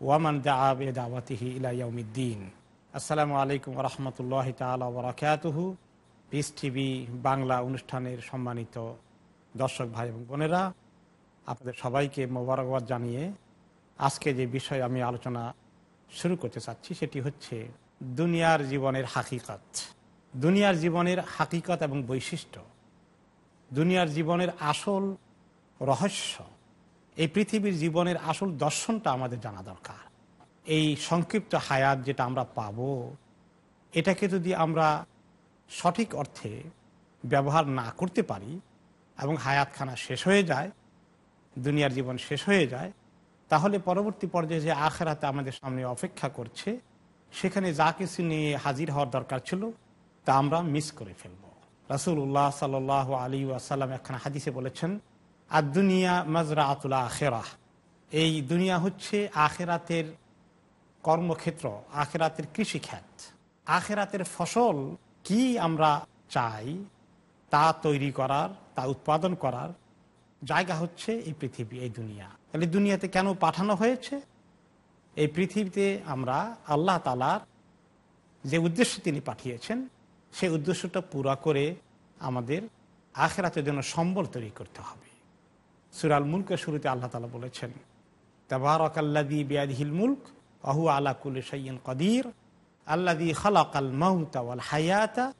ওয়ামান দাআবে দাওয়াতিহি ইলা ইয়াউমিদ্দিন। আসসালামু আলাইকুম রহমতুল্লাহ তালা বরাকাতুহু। পিস টিভি বাংলা অনুষ্ঠানের সম্মানিত দর্শক ভাই এবং বোনেরা, আপনাদের সবাইকে মোবারকবাদ জানিয়ে আজকে যে বিষয় আমি আলোচনা শুরু করতে চাচ্ছি সেটি হচ্ছে দুনিয়ার জীবনের হাকিকত। দুনিয়ার জীবনের হাকিকত এবং বৈশিষ্ট্য। দুনিয়ার জীবনের আসল রহস্য এই পৃথিবীর জীবনের আসল দর্শনটা আমাদের জানা দরকার। এই সংক্ষিপ্ত হায়াত যেটা আমরা পাব, এটাকে যদি আমরা সঠিক অর্থে ব্যবহার না করতে পারি এবং হায়াতখানা শেষ হয়ে যায়, দুনিয়ার জীবন শেষ হয়ে যায়, তাহলে পরবর্তী পর্যায়ে যে আখেরাতে আমাদের সামনে অপেক্ষা করছে, সেখানে যা কিছু নিয়ে হাজির হওয়ার দরকার ছিল, তা আমরা মিস করে ফেলব। রাসুল্লাহ সাল আলী আসাল্লাম একখানা হাদিসে বলেছেন আর দুনিয়া মাজরা আতুলা আখেরা এই দুনিয়া হচ্ছে আখেরাতের কর্মক্ষেত্র, আখেরাতের কৃষিখ্যাত আখেরাতের ফসল কি আমরা চাই, তা তৈরি করার, তা উৎপাদন করার জায়গা হচ্ছে এই পৃথিবী, এই দুনিয়া। তাহলে দুনিয়াতে কেন পাঠানো হয়েছে? এই পৃথিবীতে আমরা আল্লাহ তালার যে উদ্দেশ্য তিনি পাঠিয়েছেন, সেই উদ্দেশ্যটা পুরা করে আমাদের আখেরাতের জন্য সম্বল তৈরি করতে হবে। সুরাল মুলকের শুরুতে আল্লাহ তালা বলেছেন তাবারক আল্লাদি বিয়াদিহিল মুলক আহু আলাকুল সৈয়ন কদির আল্লাদি খালাকাল মাউতা ওয়াল হায়াতা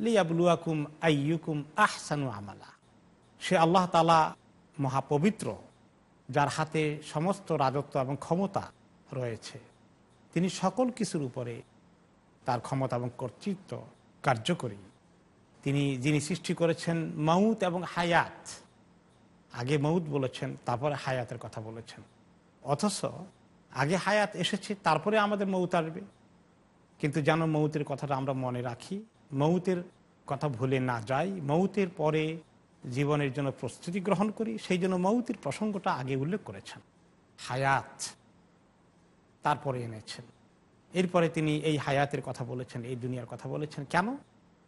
লিয়াবলুয়াকুম আইয়ুকুম আহসানু আমালা। সে আল্লাহ তালা মহাপবিত্র, যার হাতে সমস্ত রাজত্ব এবং ক্ষমতা রয়েছে। তিনি সকল কিছুর উপরে তার ক্ষমতা এবং কর্তৃত্ব কার্যকরী। তিনি যিনি সৃষ্টি করেছেন মাউত এবং হায়াত আগে মৌত বলেছেন, তারপরে হায়াতের কথা বলেছেন। অথচ আগে হায়াত এসেছে, তারপরে আমাদের মৌত আসবে। কিন্তু যেন মৌতের কথাটা আমরা মনে রাখি মৌতের কথা ভুলে না যাই মৌতের পরে জীবনের জন্য প্রস্তুতি গ্রহণ করি, সেই জন্য মৌতের প্রসঙ্গটা আগে উল্লেখ করেছেন। হায়াত তারপরে এনেছেন। এরপরে তিনি এই হায়াতের কথা বলেছেন, এই দুনিয়ার কথা বলেছেন। কেন?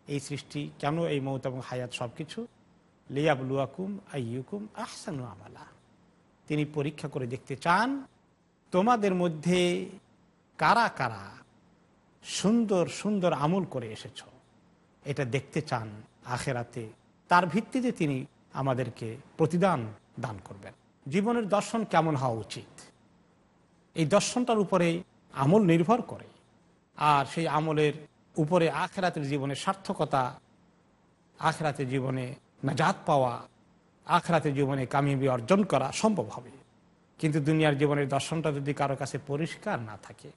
এই সৃষ্টি, কেন এই মৌত এবং হায়াত সব কিছু লিয়াবলুয়াকুম আইয়ুকুম আহসানু আমালা। তিনি পরীক্ষা করে দেখতে চান, তোমাদের মধ্যে কারা কারা সুন্দর সুন্দর আমল করে এসেছ? এটা দেখতে চান আখেরাতে। তার ভিত্তিতে তিনি আমাদেরকে প্রতিদান দান করবেন। জীবনের দর্শন কেমন হওয়া উচিত? এই দর্শনটার উপরে আমল নির্ভর করে। আর সেই আমলের উপরে আখেরাতের জীবনের সার্থকতা আখেরাতের জীবনে নাজাত পাওয়া আখরাতে জীবনে কামিয়াবি অর্জন করা সম্ভব হবে। কিন্তু দুনিয়ার জীবনের দর্শনটা যদি কারও কাছে পরিষ্কার না থাকে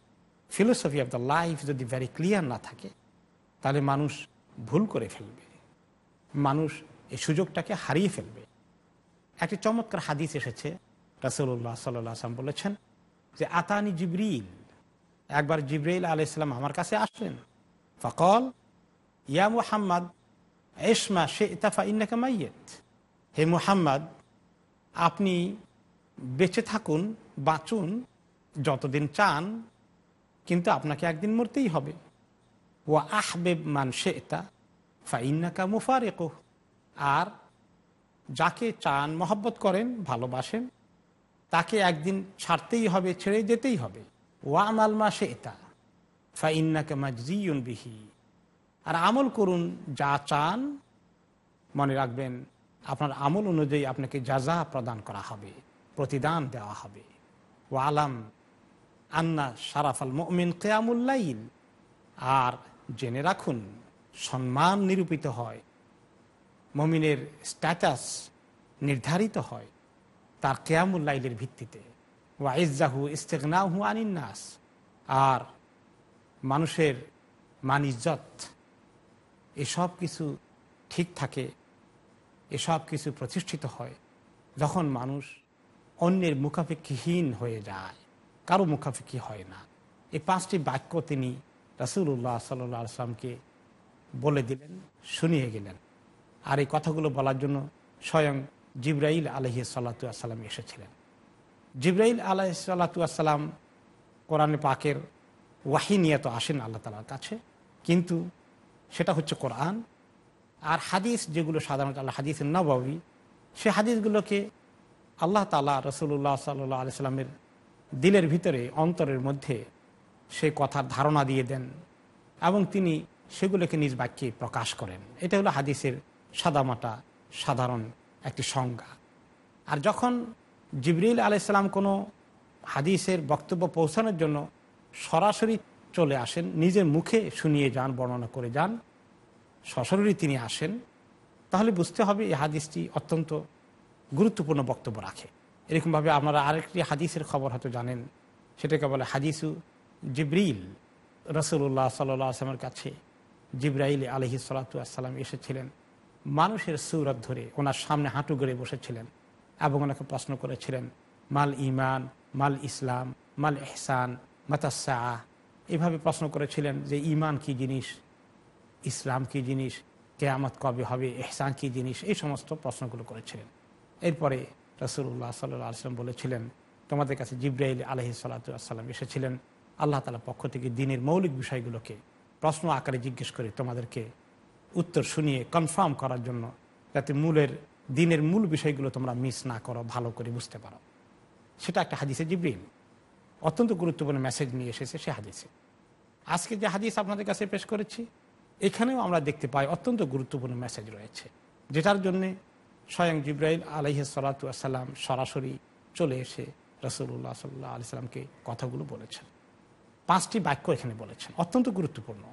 ফিলোসফি অফ দ্য লাইফ যদি ভেরি ক্লিয়ার না থাকে, তাহলে মানুষ ভুল করে ফেলবে। মানুষ এই সুযোগটাকে হারিয়ে ফেলবে। একটি চমৎকার হাদিস এসেছে রাসুল্লাহ সাল্লাহ আসলাম বলেছেন যে, আতানি জিবরিল। একবার জিব্রাইল আলাইসালাম আমার কাছে আসলেন ফকল, ইয়া মুহাম্মদ এসমা সে ইতাফা ইন্নাকা মাইয়েত হে মুহাম্মদ, আপনি বেঁচে থাকুন, বাঁচুন, যতদিন চান, কিন্তু আপনাকে একদিন মরতেই হবে। ও আহবেব মান সে এটা ফা ইন্নাকা মুফারেক, আর যাকে চান, মহব্বত করেন, ভালোবাসেন, তাকে একদিন ছাড়তেই হবে, ছেড়ে যেতেই হবে। ওয়াম আলমা সে এটা ফাইন্নাকে মাজরিউন বিহি। আর আমল করুন যা চান, মনে রাখবেন আপনার আমল অনুযায়ী আপনাকে যাজা প্রদান করা হবে, প্রতিদান দেওয়া হবে। ও আলাম আন্না সারাফাল মমিন কেয়ামুল্লাইল আর জেনে রাখুন, সম্মান নিরূপিত হয়, মমিনের স্ট্যাটাস নির্ধারিত হয় তার কেয়ামুল্লাইলের ভিত্তিতে। ওয়াইজাহু ইস্তেকনাহু আনিন্নাস আর মানুষের মান ইজ্জত এসব কিছু ঠিক থাকে, এসব কিছু প্রতিষ্ঠিত হয় যখন মানুষ অন্যের মুখাপেক্ষিহীন হয়ে যায়, কারও মুখাপেক্ষি হয় না। এই পাঁচটি বাক্য তিনি রাসুল্লাহ সাল্লাহ আসলামকে বলে দিলেন, শুনিয়ে গেলেন। আর এই কথাগুলো বলার জন্য স্বয়ং জিব্রাইল আলহি সাল্লাতু এসেছিলেন। জিব্রাইল আলহ সাল্লাতু আসসালাম কোরআনে পাকের ওয়াহি নিয়ে তো আসেন আল্লাহ তালার কাছে, কিন্তু সেটা হচ্ছে কোরআন আর হাদিস যেগুলো সাধারণত আল্লাহ হাদিস নবাবী সে হাদিসগুলোকে আল্লাহ তালা রসুল্লাহ সাল্লাহ আলি সাল্লামের দিলের ভিতরে, অন্তরের মধ্যে সে কথার ধারণা দিয়ে দেন এবং তিনি সেগুলোকে নিজ বাক্যে প্রকাশ করেন। এটা হলো হাদিসের সাদামাটা, সাধারণ একটি সংজ্ঞা। আর যখন জিবরিল আলাইসাল্লাম কোনো হাদিসের বক্তব্য পৌঁছানোর জন্য সরাসরি চলে আসেন, নিজের মুখে শুনিয়ে যান, বর্ণনা করে যান। সশরীরই তিনি আসেন। তাহলে বুঝতে হবে এই হাদিসটি অত্যন্ত গুরুত্বপূর্ণ বক্তব্য রাখে। এরকমভাবে আপনারা আরেকটি হাদিসের খবর হয়তো জানেন। সেটাকে বলে হাদিসু জিব্রিল। রসুল্লাহ সাল্লাহ আসলামের কাছে জিব্রাইল আলহি সালাতু আসসালাম এসেছিলেন। মানুষের সুরত ধরে ওনার সামনে হাঁটু গড়ে বসেছিলেন এবং ওনাকে প্রশ্ন করেছিলেন, মাল ইমান মাল ইসলাম, মাল এহসান মাতাসা এভাবে প্রশ্ন করেছিলেন যে ইমান কি জিনিস? ইসলাম কি জিনিস? কেয়ামত কবে হবে? এহসান কি জিনিস? এই সমস্ত প্রশ্নগুলো করেছিলেন। এরপরে রসুল্লাহ সাল্লাহ আসলাম বলেছিলেন, তোমাদের কাছে জিব্রাইল আলহি সাল্লাতাম এসেছিলেন। আল্লাহ তালা পক্ষ থেকে দিনের মৌলিক বিষয়গুলোকে প্রশ্ন আকারে জিজ্ঞেস করে তোমাদেরকে উত্তর শুনিয়ে কনফার্ম করার জন্য যাতে মূলের, দিনের মূল বিষয়গুলো তোমরা মিস না করো, ভালো করে বুঝতে পারো। সেটা একটা হাদিসে জিব্রিল অত্যন্ত গুরুত্বপূর্ণ মেসেজ নিয়ে এসেছে সে হাদিসে। আজকে যে হাদিস আপনাদের কাছে পেশ করেছি, এখানেও আমরা দেখতে পাই অত্যন্ত গুরুত্বপূর্ণ মেসেজ রয়েছে, যেটার জন্যে স্বয়ং জিব্রাইল আলহি সালাতাম সরাসরি চলে এসে রসুল্লাহ সাল্লাহ আলি সাল্লামকে কথাগুলো বলেছেন। পাঁচটি বাক্য এখানে বলেছেন, অত্যন্ত গুরুত্বপূর্ণ।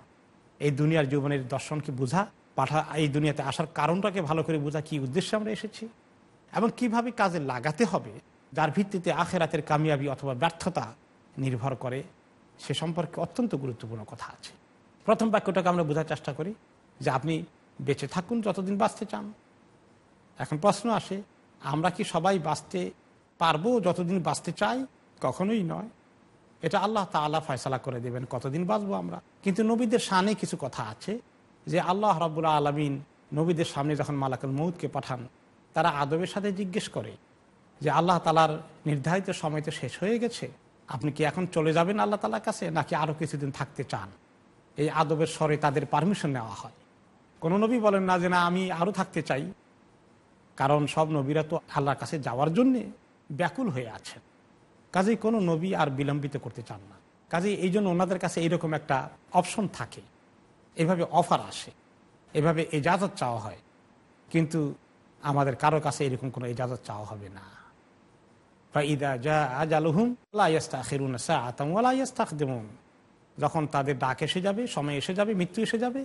এই দুনিয়ার জীবনের দর্শনকে বোঝা, পাঠা, এই দুনিয়াতে আসার কারণটাকে ভালো করে বোঝা কি উদ্দেশ্যে আমরা এসেছি এবং কীভাবে কাজে লাগাতে হবে যার ভিত্তিতে আখেরাতের কামিয়াবি অথবা ব্যর্থতা নির্ভর করে, সে সম্পর্কে অত্যন্ত গুরুত্বপূর্ণ কথা আছে। প্রথম বাক্যটাকে আমরা বোঝার চেষ্টা করি যে আপনি বেঁচে থাকুন যতদিন বাঁচতে চান। এখন প্রশ্ন আসে, আমরা কি সবাই বাঁচতে পারব যতদিন বাঁচতে চাই? কখনোই নয়। এটা আল্লাহ তাল্লাহ ফয়সলা করে দেবেন, কতদিন বাঁচবো আমরা। কিন্তু নবীদের সামনে কিছু কথা আছে যে আল্লাহ রব্বুল্লা আলমিন নবীদের সামনে যখন মালাকুল মৌদকে পাঠান, তারা আদবের সাথে জিজ্ঞেস করে যে আল্লাহ তালার নির্ধারিত সময় তো শেষ হয়ে গেছে। আপনি কি এখন চলে যাবেন আল্লাহ তালার কাছে, নাকি আরও কিছুদিন থাকতে চান? এই আদবের স্বরে তাদের পারমিশন নেওয়া হয়। কোনো নবী বলেন না যে, না, আমি আরও থাকতে চাই। কারণ সব নবীরা তো আল্লাহর কাছে যাওয়ার জন্যে ব্যাকুল হয়ে আছেন। কাজেই কোনো নবী আর বিলম্বিত করতে চান না। কাজেই এই জন্য ওনাদের কাছে এইরকম একটা অপশন থাকে। এভাবে অফার আসে। এভাবে এজাজত চাওয়া হয়। কিন্তু আমাদের কারও কাছে এরকম কোনো ইজাজত চাওয়া হবে না। যখন তাদের ডাক এসে যাবে, সময় এসে যাবে, মৃত্যু এসে যাবে,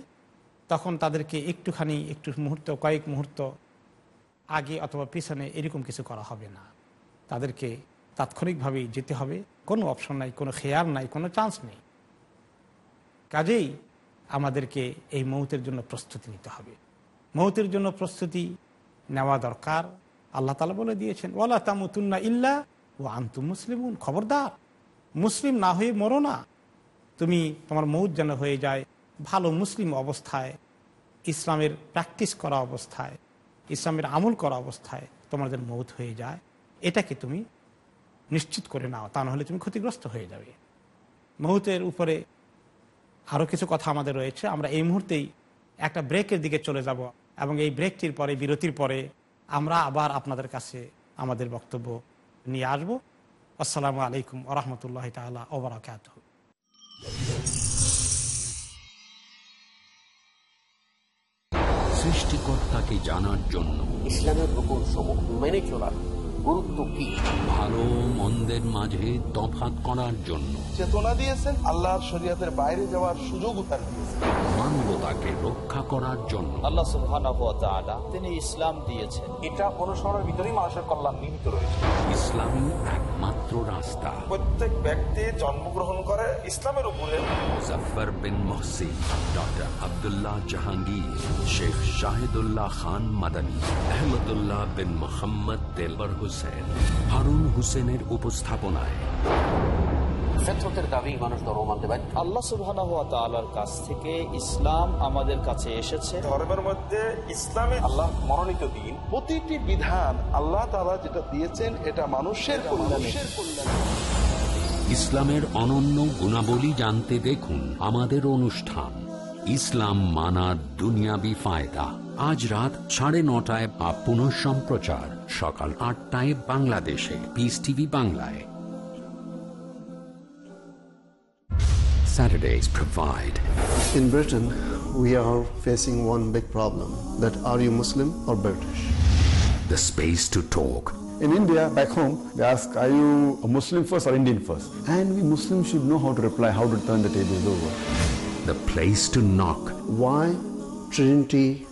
তখন তাদেরকে একটুখানি, একটু মুহূর্ত, কয়েক মুহূর্ত আগে অথবা পিছনে এরকম কিছু করা হবে না। তাদেরকে তাৎক্ষণিকভাবেই যেতে হবে। কোনো অপশন নাই, কোনো খেয়াল নাই, কোনো চান্স নেই। কাজেই আমাদেরকে এই মৌতের জন্য প্রস্তুতি নিতে হবে। মৌতের জন্য প্রস্তুতি নেওয়া দরকার। আল্লাহ তালা বলে দিয়েছেন ওলা তামুতুন্না ইল্লা ও আন্তু মুসলিমুন। খবরদার, মুসলিম না হয়ে মরো না। তুমি তোমার মৌত যেন হয়ে যায় ভালো মুসলিম অবস্থায়, ইসলামের প্র্যাকটিস করা অবস্থায়, ইসলামের আমল করা অবস্থায় তোমাদের মৌত হয়ে যায়। এটাকে তুমি নিশ্চিত করে নাও, তা নাহলে তুমি ক্ষতিগ্রস্ত হয়ে যাবে। মৌতের উপরে আরও কিছু কথা আমাদের রয়েছে। আমরা এই মুহূর্তেই একটা ব্রেকের দিকে চলে যাব এবং এই ব্রেকটির পরে, বিরতির পরে আমরা আবার আপনাদের কাছে আমাদের বক্তব্য নিয়ে আসব। আসসালামু আলাইকুম আহমতুল্লাহ তালা ওবরাকাত সৃষ্টিকর্তাকে জানার জন্য ইসলামের রকম সমূহ মেনে চলার গুরুত্ব কি? ভালো মন্দের মাঝে তফাত করার জন্য। চেতনা দিয়েছেন আল্লাহর শরীয়তের বাইরে যাওয়ার সুযোগ দিয়েছেন। মানবতাকে রক্ষা করার জন্য। আল্লাহ সুবহানাহু তিনি ইসলাম দিয়েছেন। এটা অনুসরণের ভিতরেই মানুষের কল্যাণ নিহিত রয়েছে। ইসলামী একমাত্র রাস্তা। প্রত্যেক ব্যক্তি জন্মগ্রহণ করে ইসলামের উপরে। মুজফার বিন মহসিন ডক্টর আবদুল্লাহ জাহাঙ্গীর শেখ শাহিদুল্লাহ খান মাদানী আহমদুল্লাহ বিন মোহাম্মদ তেলবর হুসেন হারুন হুসেনের উপস্থাপনায়। ফেতরতের দাবি মানুষ ধর্ম মানতে বাধ্য আল্লাহ সুবহানাহু ওয়া তাআলার কাছ থেকে ইসলাম আমাদের কাছে এসেছে। ধর্মের মধ্যে ইসলামে আল্লাহ মনোনীত দিন। প্রতিটি বিধান আল্লাহ তাআলা যেটা দিয়েছেন এটা মানুষের কল্যাণে। ইসলামের অনন্য গুণাবলী জানতে দেখুন আমাদের অনুষ্ঠান ইসলাম মানার দুনিয়াবি ফায়দা। আজ রাত সাড়ে নটায় বা পুনঃ সম্প্রচার সকাল আটটায় বাংলাদেশে পিস টিভি বাংলায় Saturdays provide In Britain, we are facing one big problem that are you Muslim or British? the space to talk In India, back home, they ask, are you a Muslim first or Indian first? And we Muslims should know how to reply, how to turn the tables over. the place to knock Why Trinity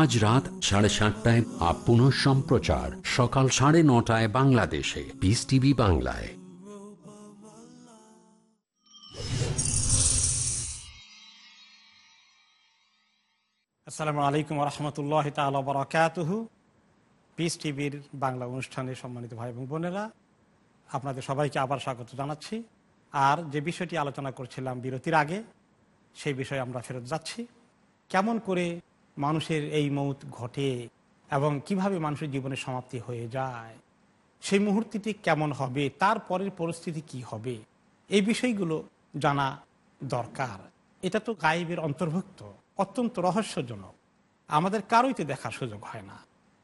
আজ রাত সাড়ে সাতটায় up পুনঃ সম্প্রচার। সকাল সাড়ে নটায় বাংলাদেশে। পিস টিভি বাংলায়। আসসালামু আলাইকুম রহমতুল্লাহ তাল পিস টিভির বাংলা অনুষ্ঠানে সম্মানিত ভাই এবং বোনেরা, আপনাদের সবাইকে আবার স্বাগত জানাচ্ছি। আর যে বিষয়টি আলোচনা করছিলাম বিরতির আগে, সেই বিষয়ে আমরা ফেরত যাচ্ছি। কেমন করে মানুষের এই মৌত ঘটে এবং কীভাবে মানুষের জীবনের সমাপ্তি হয়ে যায়, সেই মুহূর্তটি কেমন হবে, তার পরের পরিস্থিতি কি হবে, এই বিষয়গুলো জানা দরকার। এটা তো গায়েবের অন্তর্ভুক্ত, অত্যন্ত রহস্যজনক। আমাদের কারোইতে দেখার সুযোগ হয় না।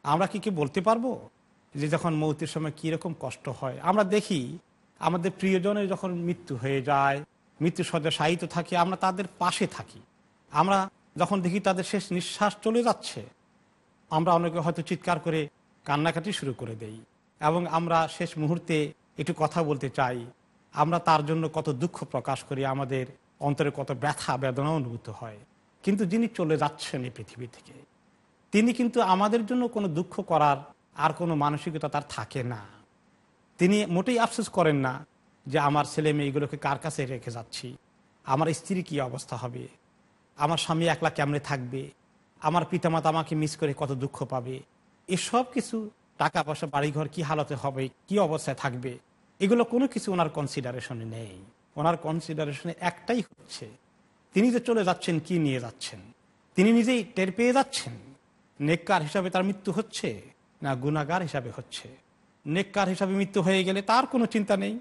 আমরা কি কি বলতে পারব? যে যখন মৌতের সময় কীরকম কষ্ট হয়, আমরা দেখি আমাদের প্রিয়জনের যখন মৃত্যু হয়ে যায় মৃত্যু সজ্জা সাহিত্য থাকে, আমরা তাদের পাশে থাকি। আমরা যখন দেখি তাদের শেষ নিঃশ্বাস চলে যাচ্ছে, আমরা অনেকে হয়তো চিৎকার করে কান্নাকাটি শুরু করে দেই এবং আমরা শেষ মুহূর্তে একটু কথা বলতে চাই। আমরা তার জন্য কত দুঃখ প্রকাশ করি, আমাদের অন্তরে কত ব্যথা, বেদনা অনুভূত হয়। কিন্তু যিনি চলে যাচ্ছেন এই পৃথিবী থেকে, তিনি কিন্তু আমাদের জন্য কোনো দুঃখ করার আর কোনো মানসিকতা তার থাকে না। তিনি মোটেই আফসোস করেন না যে আমার ছেলে মেয়েগুলোকে কার কাছে রেখে যাচ্ছি, আমার স্ত্রী কি অবস্থা হবে। আমার স্বামী একলা কেমনে থাকবে? আমার পিতামাতা আমাকে মিস করে কত দুঃখ পাবে? এসব কিছু টাকা পয়সা বাড়িঘর কি হালতে হবে, কি অবস্থায় থাকবে? এগুলো কোনো কিছু ওনার কনসিডারেশনে নেই। ওনার কনসিডারেশনে একটাই হচ্ছে, তিনি যে চলে যাচ্ছেন, কি নিয়ে যাচ্ছেন? তিনি নিজেই টের পেয়ে যাচ্ছেন? নেককার হিসাবে তার মৃত্যু হচ্ছে না গুনাগার হিসাবে হচ্ছে? নেককার হিসাবে মৃত্যু হয়ে গেলে তার কোনো চিন্তা নেই?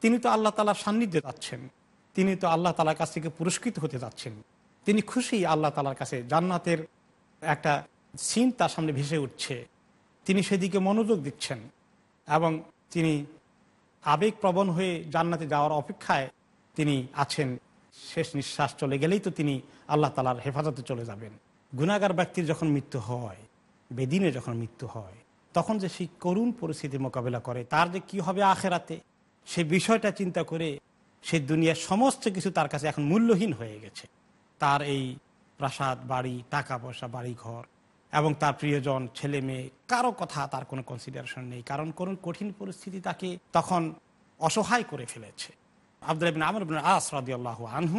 তিনি তো আল্লাহ তালার সান্নিধ্যে যাচ্ছেন। তিনি তো আল্লাহ তালার কাছ থেকে পুরস্কৃত হতে যাচ্ছেন। তিনি খুশি আল্লাহ তালার কাছে। জান্নাতের একটা সিন তার সামনে ভেসে উঠছে। তিনি সেদিকে মনোযোগ দিচ্ছেন এবং তিনি আবেগপ্রবণ হয়ে জান্নাতে যাওয়ার অপেক্ষায় তিনি আছেন। শেষ নিঃশ্বাস চলে গেলেই তো তিনি আল্লাহ তালার হেফাজতে চলে যাবেন। গুণাগার ব্যক্তির যখন মৃত্যু হয় বেদিনে যখন মৃত্যু হয়, তখন যে সেই করুণ পরিস্থিতি মোকাবেলা করে, তার যে কি হবে আখেরাতে, সে বিষয়টা চিন্তা করে সে দুনিয়ার সমস্ত কিছু তার কাছে এখন মূল্যহীন হয়ে গেছে। তার এই প্রাসাদ, বাড়ি টাকা পয়সা বাড়ি ঘর এবং তার প্রিয়জন, ছেলে মেয়ে, কারও কথা তার কোনো কনসিডারেশন নেই। কারণ কোন কঠিন পরিস্থিতি তাকে তখন অসহায় করে ফেলেছে। আব্দুল আমর ইবিন আস আনহু,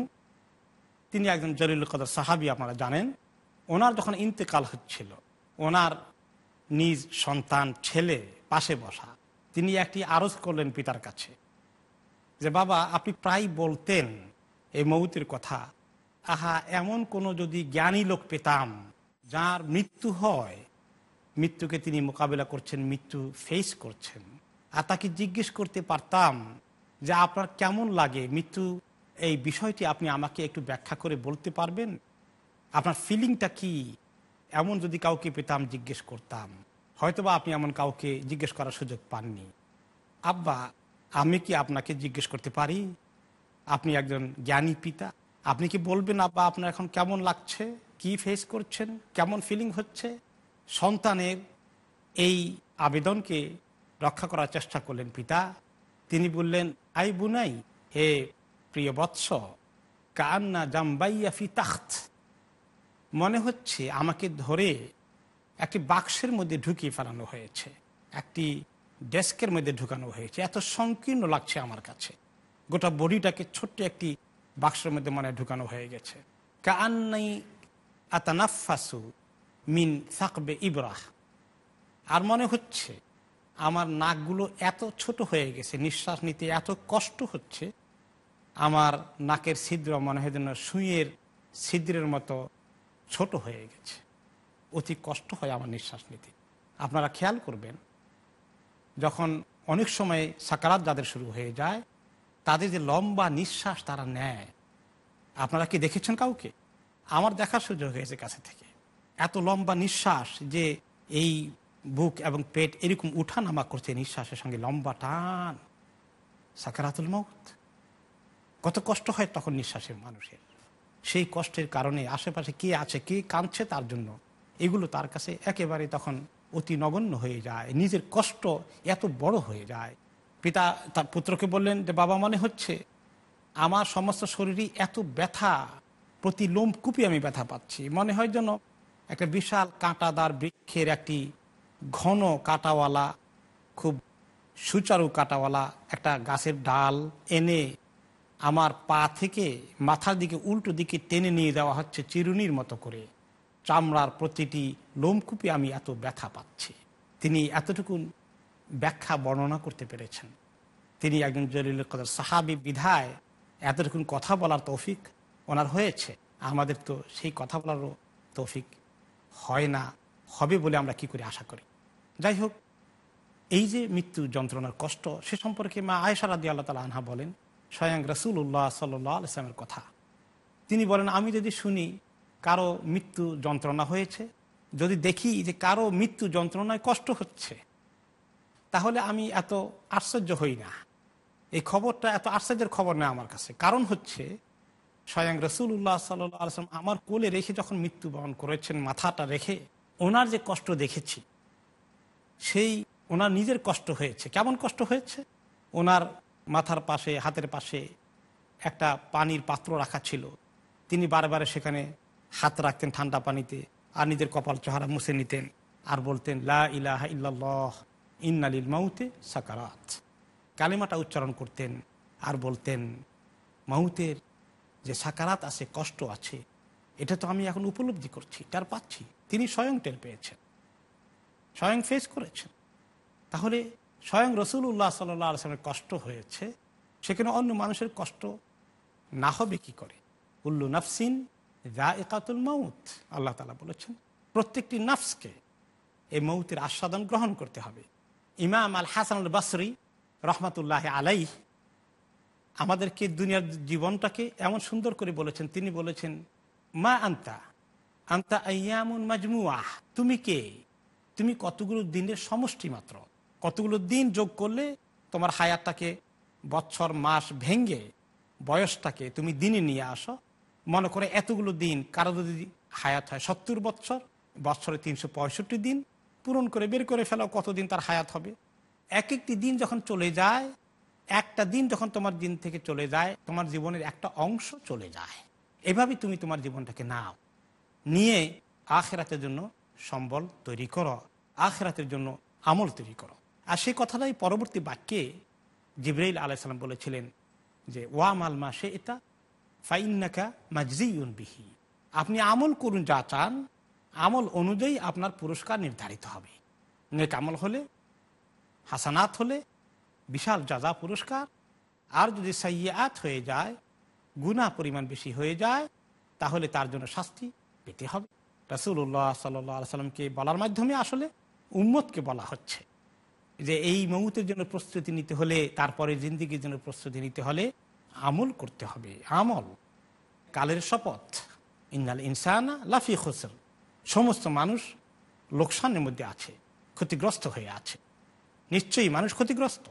তিনি একজন জলিল কদর সাহাবি, আপনারা জানেন। ওনার যখন ইন্তেকাল হচ্ছিল, ওনার নিজ সন্তান, ছেলে পাশে বসা, তিনি একটি আরজ করলেন পিতার কাছে যে, বাবা, আপনি প্রায় বলতেন এই মৌতির কথা আহা, এমন কোনো যদি জ্ঞানী লোক পেতাম, যার মৃত্যু হয়, মৃত্যুকে তিনি মোকাবেলা করছেন, মৃত্যু ফেস করছেন, আর তাকে জিজ্ঞেস করতে পারতাম যে আপনার কেমন লাগে? মৃত্যু, এই বিষয়টি আপনি আমাকে একটু ব্যাখ্যা করে বলতে পারবেন? আপনার ফিলিংটা কি? এমন যদি কাউকে পেতাম, জিজ্ঞেস করতাম। হয়তোবা আপনি এমন কাউকে জিজ্ঞেস করার সুযোগ পাননি। আব্বা, আমি কি আপনাকে জিজ্ঞেস করতে পারি? আপনি একজন জ্ঞানী পিতা। আপনি কি বলবেন, আব্বা, আপনার এখন কেমন লাগছে? কি ফেস করছেন? কেমন ফিলিং হচ্ছে? সন্তানের এই আবেদনকে রক্ষা করার চেষ্টা করলেন পিতা। তিনি বললেন, আই বুনাই, হে প্রিয় বৎস কান্না জাম্বাইয়া ফি তাখত। মনে হচ্ছে আমাকে ধরে একটি বাক্সের মধ্যে ঢুকিয়ে ফেলানো হয়েছে, একটি ডেস্কের মধ্যে ঢুকানো হয়েছে। এত সংকীর্ণ লাগছে আমার কাছে। গোটা বডিটাকে ছোট্ট একটি বাক্সের মধ্যে মনে ঢুকানো হয়ে গেছে। কান্নাই আতানাফাসু মিন থাকবে ইব্রাহ। আর মনে হচ্ছে, আমার নাকগুলো এত ছোট হয়ে গেছে, নিঃশ্বাস নিতে এত কষ্ট হচ্ছে, আমার নাকের ছিদ্র মনে হয় যেন সুইয়ের ছিদ্রের মতো ছোট হয়ে গেছে। অতি কষ্ট হয় আমার নিঃশ্বাস নিতে। আপনারা খেয়াল করবেন, যখন অনেক সময় সাকারাত যাদের শুরু হয়ে যায়, তাদের যে লম্বা নিঃশ্বাস তারা নেয়। আপনারা কি দেখেছেন কাউকে? আমার দেখার সুযোগ হয়েছে কাছে থেকে। এত লম্বা নিঃশ্বাস যে এই বুক এবং পেট এরকম উঠানামা করছে নিঃশ্বাসের সঙ্গে, লম্বা টান। সাকারাতুল মৌত কত কষ্ট হয় তখন নিঃশ্বাসের মানুষের। সেই কষ্টের কারণে আশেপাশে কে আছে, কে কাঁদছে তার জন্য। এগুলো তার কাছে একেবারে তখন অতি নগণ্য হয়ে যায়। নিজের কষ্ট এত বড় হয়ে যায়। পিতা তার পুত্রকে বললেন যে, বাবা, মনে হচ্ছে আমার সমস্ত শরীরই এত ব্যথা প্রতি লোমকূপে আমি ব্যথা পাচ্ছি। মনে হয় যেন একটা বিশাল কাঁটাদার বৃক্ষের একটি ঘন কাঁটাওয়ালা, খুব সুচারু কাঁটাওয়ালা একটা গাছের ডাল এনে আমার পা থেকে মাথার দিকে, উল্টো দিকে টেনে নিয়ে দেওয়া হচ্ছে চিরুনির মতো করে। চামড়ার প্রতিটি লোমকূপে আমি এত ব্যথা পাচ্ছি। তিনি এতটুকু ব্যাখ্যা বর্ণনা করতে পেরেছেন। তিনি একজন জলিল কদর সাহাবি বিধায় এতটুকুন কথা বলার তৌফিক ওনার হয়েছে। আমাদের তো সেই কথা বলারও তৌফিক হয় না, হবে বলে আমরা কি করে আশা করি? যাই হোক, এই যে মৃত্যু যন্ত্রণার কষ্ট, সে সম্পর্কে মা আয়সা রাদি আল্লাহ তালা আনহা বলেন, স্বয়ং রসুল্লাহ সাল্লামের কথা। তিনি বলেন, আমি যদি শুনি কারও মৃত্যু যন্ত্রণা হয়েছে, যদি দেখি যে কারও মৃত্যু যন্ত্রণায় কষ্ট হচ্ছে, তাহলে আমি এত আশ্চর্য হই না। এই খবরটা এত আশ্চর্যের খবর না আমার কাছে। কারণ হচ্ছে, স্বয়ং রসুল্লাহ সাল্লাম আমার কোলে রেখে যখন মৃত্যুবরণ করেছেন, মাথাটা রেখে ওনার যে কষ্ট দেখেছি, সেই ওনার নিজের কষ্ট হয়েছে। কেমন কষ্ট হয়েছে? ওনার মাথার পাশে, হাতের পাশে একটা পানির পাত্র রাখা ছিল। তিনি বারে সেখানে হাত রাখতেন ঠান্ডা পানিতে আর নিজের কপাল চহারা মুছে নিতেন আর বলতেন, লা ইলাহা ইল্লাল্লাহ, ইন্নালিল মাউতে সাকারাত। কালিমাটা উচ্চারণ করতেন আর বলতেন মাউতের যে সাকারাত আছে, কষ্ট আছে, এটা তো আমি এখন উপলব্ধি করছি তার পাচ্ছি। তিনি স্বয়ং টের পেয়েছেন, স্বয়ং ফেস করেছেন। তাহলে স্বয়ং রসুল্লাহ সাল্লাহ আসলামের কষ্ট হয়েছে, সেখানে অন্য মানুষের কষ্ট না হবে কি করে? উল্লু নাফসিন যা একাতুল মাউত, আল্লাহ তালা বলেছেন, প্রত্যেকটি নাফসকে এই মৌতের আস্বাদন গ্রহণ করতে হবে। ইমাম আল হাসান বাসরি রহমাতুল্লাহ আলাই আমাদেরকে দুনিয়ার জীবনটাকে এমন সুন্দর করে বলেছেন। তিনি বলেছেন, মা আন্তা? আন্তা আয়ামুন মাজমুয়াহ তুমি কে? তুমি কতগুলো দিনের সমষ্টি মাত্র? কতগুলো দিন যোগ করলে তোমার হায়াতটাকে বছর মাস ভেঙ্গে বয়সটাকে তুমি দিনে নিয়ে আসো? মনে করে এতগুলো দিন কারও যদি হায়াত হয় সত্তর বছর বছরে তিনশো পঁয়ষট্টি দিন পূরণ করে বের করে ফেলাও কতদিন তার হায়াত হবে? এক একটি দিন যখন চলে যায়, একটা দিন যখন তোমার দিন থেকে চলে যায়, তোমার জীবনের একটা অংশ চলে যায়। এভাবে তুমি তোমার জীবনটাকে নাও। নিয়ে আখেরাতের জন্য সম্বল তৈরি করো। আখেরাতের জন্য আমল তৈরি করো। আর সেই কথাটাই পরবর্তী বাক্যে জিব্রাইল আলাইসালাম বলেছিলেন যে, ওয়া মাল মা সে এটা ফাইন্নাকা মাজজিউন বিহি। আপনি আমল করুন যা চান, আমল অনুযায়ী আপনার পুরস্কার নির্ধারিত হবে। নেক আমল হলে হাসানাত হলে, বিশাল যাজা পুরস্কার। আর যদি সাইয়াত হয়ে যায় গুনা পরিমাণ বেশি হয়ে যায়, তাহলে তার জন্য শাস্তি পেতে হবে। রাসুল্লাহ সাল্লামকে বলার মাধ্যমে আসলে উম্মতকে বলা হচ্ছে যে, এই মৌতের জন্য প্রস্তুতি নিতে হলে, তারপরে জিন্দিগির জন্য প্রস্তুতি নিতে হলে আমল করতে হবে। আমল, কালের শপথ। ইন্নাল ইনসানা লাফি হোসেন সমস্ত মানুষ লোকসানের মধ্যে আছে, ক্ষতিগ্রস্ত হয়ে আছে। নিশ্চয়ই মানুষ ক্ষতিগ্রস্ত।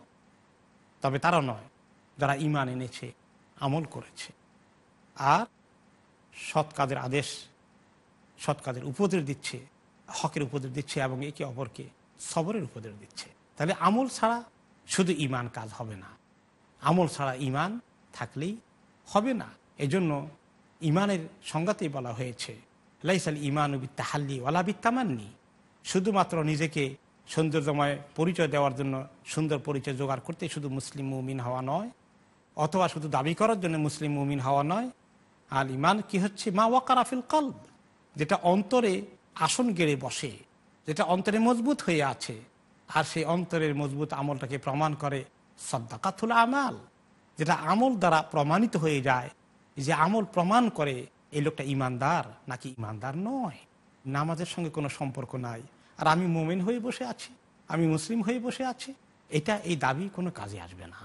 তবে তারা নয়, যারা ইমান এনেছে, আমল করেছে। আর সৎ কাজের আদেশ, সৎ কাজের উপদেশ দিচ্ছে, হকের উপদেশ দিচ্ছে এবং একে অপরকে সবরের উপদেশ দিচ্ছে। তাহলে আমল ছাড়া শুধু ইমান কাজ হবে না। আমল ছাড়া ইমান থাকলেই হবে না। এজন্য ইমানের সংজ্ঞাতেই বলা হয়েছে, লাইসাল ইমান তাহাল্লি ওয়ালা বিত্তামান্নি। শুধুমাত্র নিজেকে সৌন্দর্যময় পরিচয় দেওয়ার জন্য সুন্দর পরিচয় জোগাড় করতে শুধু মুসলিম মুমিন হওয়া নয়, অথবা শুধু দাবি করার জন্য মুসলিম মুমিন হওয়া নয় আর ইমান কি হচ্ছে? মা ওয়াকার ওয়াকারাফিল কল্ব, যেটা অন্তরে আসন গেড়ে বসে, যেটা অন্তরে মজবুত হয়ে আছে, আর সেই অন্তরের মজবুত আমলটাকে প্রমাণ করে সদ্দাকাতুল আমাল, যেটা আমল দ্বারা প্রমাণিত হয়ে যায় যে আমল প্রমাণ করে এই লোকটা ইমানদার নাকি ইমানদার নয়। নামাজের সঙ্গে কোনো সম্পর্ক নাই। আর আমি মোমেন হয়ে বসে আছি, আমি মুসলিম হয়ে বসে আছি, এটা এই দাবি কোনো কাজে আসবে না।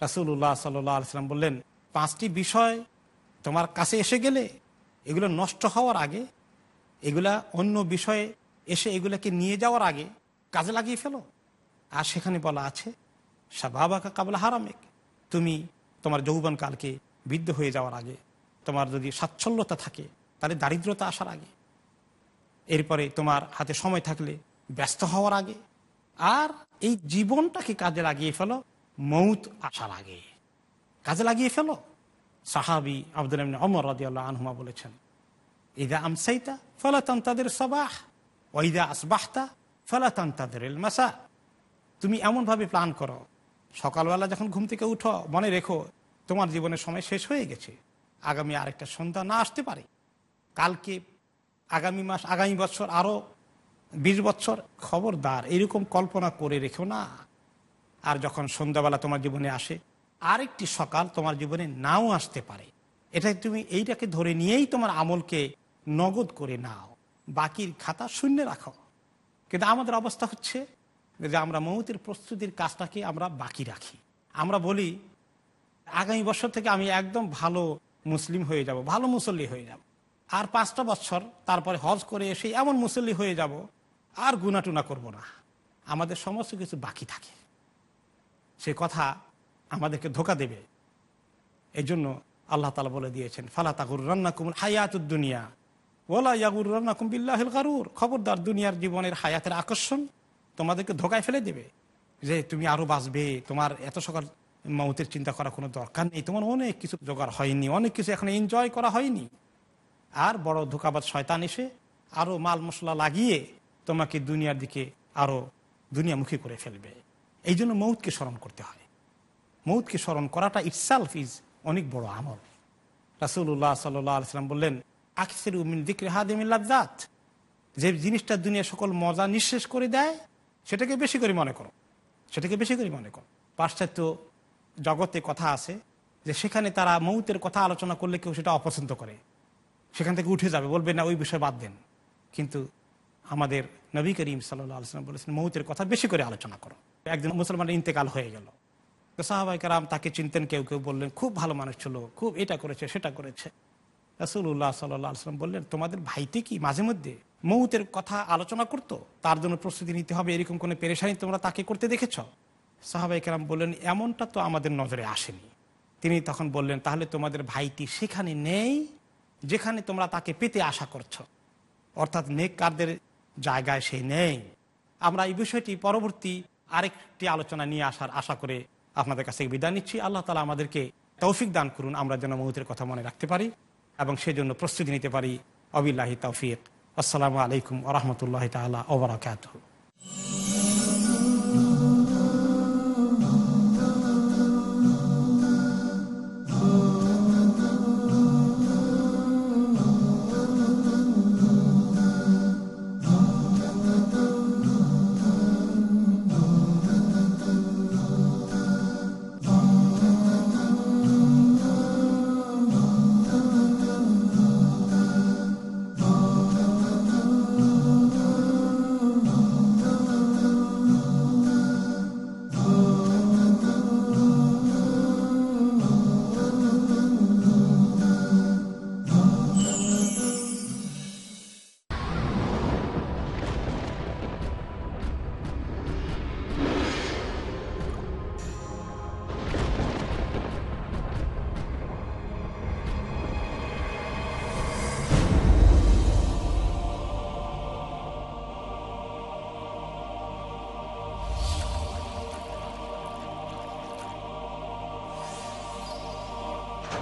রাসুল্লাহ সাল্লাম বললেন, পাঁচটি বিষয় তোমার কাছে এসে গেলে, এগুলো নষ্ট হওয়ার আগে, এগুলা অন্য বিষয়ে এসে এগুলাকে নিয়ে যাওয়ার আগে কাজে লাগিয়ে ফেলো। আর সেখানে বলা আছে সাবাবাকা কাবলা হারামেক, তুমি তোমার যৌবনকালকে বৃদ্ধ হয়ে যাওয়ার আগে, তোমার যদি সাচ্ছল্যতা থাকে, তাহলে দারিদ্রতা আসার আগে এরপরে তোমার হাতে সময় থাকলে ব্যস্ত হওয়ার আগে। আর এই জীবনটাকে কাজে লাগিয়ে ফেলো, মৌত আসার আগে। কাজে লাগিয়ে ফেলো। সাহাবি আব্দুল অমর রাদিয়াল্লাহ আনহুমা বলেছেন, ইদা আমসাইতা ফলাতান তাদের সবাহ ওইদা আসবাহতা ফলাতান তাদের মাসা। তুমি এমনভাবে প্ল্যান করো, সকালবেলা যখন ঘুম থেকে উঠো, মনে রেখো তোমার জীবনের সময় শেষ হয়ে গেছে। আগামী আরেকটা সন্ধ্যা না আসতে পারে। কালকে আগামী মাস, আগামী বছর আরও বিশ বছর খবরদার। এরকম কল্পনা করে রেখো না। আর যখন সন্ধ্যাবেলা তোমার জীবনে আসে, আরেকটি সকাল তোমার জীবনে নাও আসতে পারে। এটা তুমি এইটাকে ধরে নিয়েই তোমার আমলকে নগদ করে নাও। বাকির খাতা শূন্য রাখো। কিন্তু আমাদের অবস্থা হচ্ছে যে আমরা মৌতের প্রস্তুতির কাজটাকে আমরা বাকি রাখি। আমরা বলি, আগামী বছর থেকে আমি একদম ভালো মুসলিম হয়ে যাব, ভালো মুসল্লি হয়ে যাব। আর পাঁচটা বছর তারপরে হজ করে এসে এমন মুসল্লি হয়ে যাব, আর গুনাটুনা করব না। আমাদের সমস্ত কিছু বাকি থাকে। সে কথা আমাদেরকে ধোকা দেবে। এই জন্য আল্লাহ তালা বলে দিয়েছেন, ফালা তাকুর রান্না কুমুর হায়াতুর দুনিয়া ওলা ইয়াগুর রান্না কুমবিল্লাহিল গারুর। খবরদার দুনিয়ার জীবনের হায়াতের আকর্ষণ তোমাদেরকে ধোকায় ফেলে দেবে। যে তুমি আরও বাঁচবে, তোমার এত সকাল মৌতের চিন্তা করার কোনো দরকার নেই, তোমার অনেক কিছু জোগাড় হয়নি, অনেক কিছু এখন এনজয় করা হয়নি। আর বড় ধোকাবাদ শয়তান এসে আরও মাল মশলা লাগিয়ে তোমাকে দুনিয়ার দিকে আরও দুনিয়ামুখী করে ফেলবে। এই জন্য মৌতকে স্মরণ করতে হয়। মৌতকে স্মরণ করাটা ইটসালফ ইজ অনেক বড় আমল। রাসুল্লাহ সাল্লাম বললেন আখিসের উমিন দিকরে হাদিমিল্লাজাত যে জিনিসটা দুনিয়া সকল মজা নিঃশেষ করে দেয়, সেটাকে বেশি করে মনে করো। সেটাকে বেশি করে মনে করো। পাশ্চাত্য জগতে কথা আছে যে সেখানে তারা মৌতের কথা আলোচনা করলে কেউ সেটা অপছন্দ করে। সেখান থেকে উঠে যাবে, বলবে, না, ওই বিষয় বাদ দেন। কিন্তু আমাদের নবী করিম সাল্লাহ আলোচনা বলেছেন, মৌতের কথা বেশি করে আলোচনা করো। একদিন মুসলমানের ইন্তেকাল হয়ে গেল। তো সাহাবাই কারাম তাকে চিনতেন, কেউ কেউ বললেন, খুব ভালো মানুষ ছিল, খুব এটা করেছে, সেটা করেছে। রাসুল্লাহ সাল্লাহ আলসালাম বললেন, তোমাদের ভাইতে কি মাঝে মধ্যে মৌতের কথা আলোচনা করতো? তার জন্য প্রস্তুতি নিতে হবে, এরকম কোনো পেরেশানি তোমরা তাকে করতে দেখেছ? সাহাবাই কারাম বললেন, এমনটা তো আমাদের নজরে আসেনি। তিনি তখন বললেন, তাহলে তোমাদের ভাইটি সেখানে নেই? যেখানে তোমরা তাকে পেতে আশা করছ। অর্থাৎ নেককারদের জায়গায় সে নেই। আমরা এই বিষয়টি পরবর্তী আরেকটি আলোচনা নিয়ে আসার আশা করে আপনাদের কাছে বিদায় নিচ্ছি। আল্লাহ তালা আমাদেরকে তৌফিক দান করুন, আমরা যেন মৌতের কথা মনে রাখতে পারি এবং সেজন্য প্রস্তুতি নিতে পারি। অবিল্লাহি তৌফিক। আসসালামু আলাইকুম আরহামতুল্লাহ তালা ওবরাকাত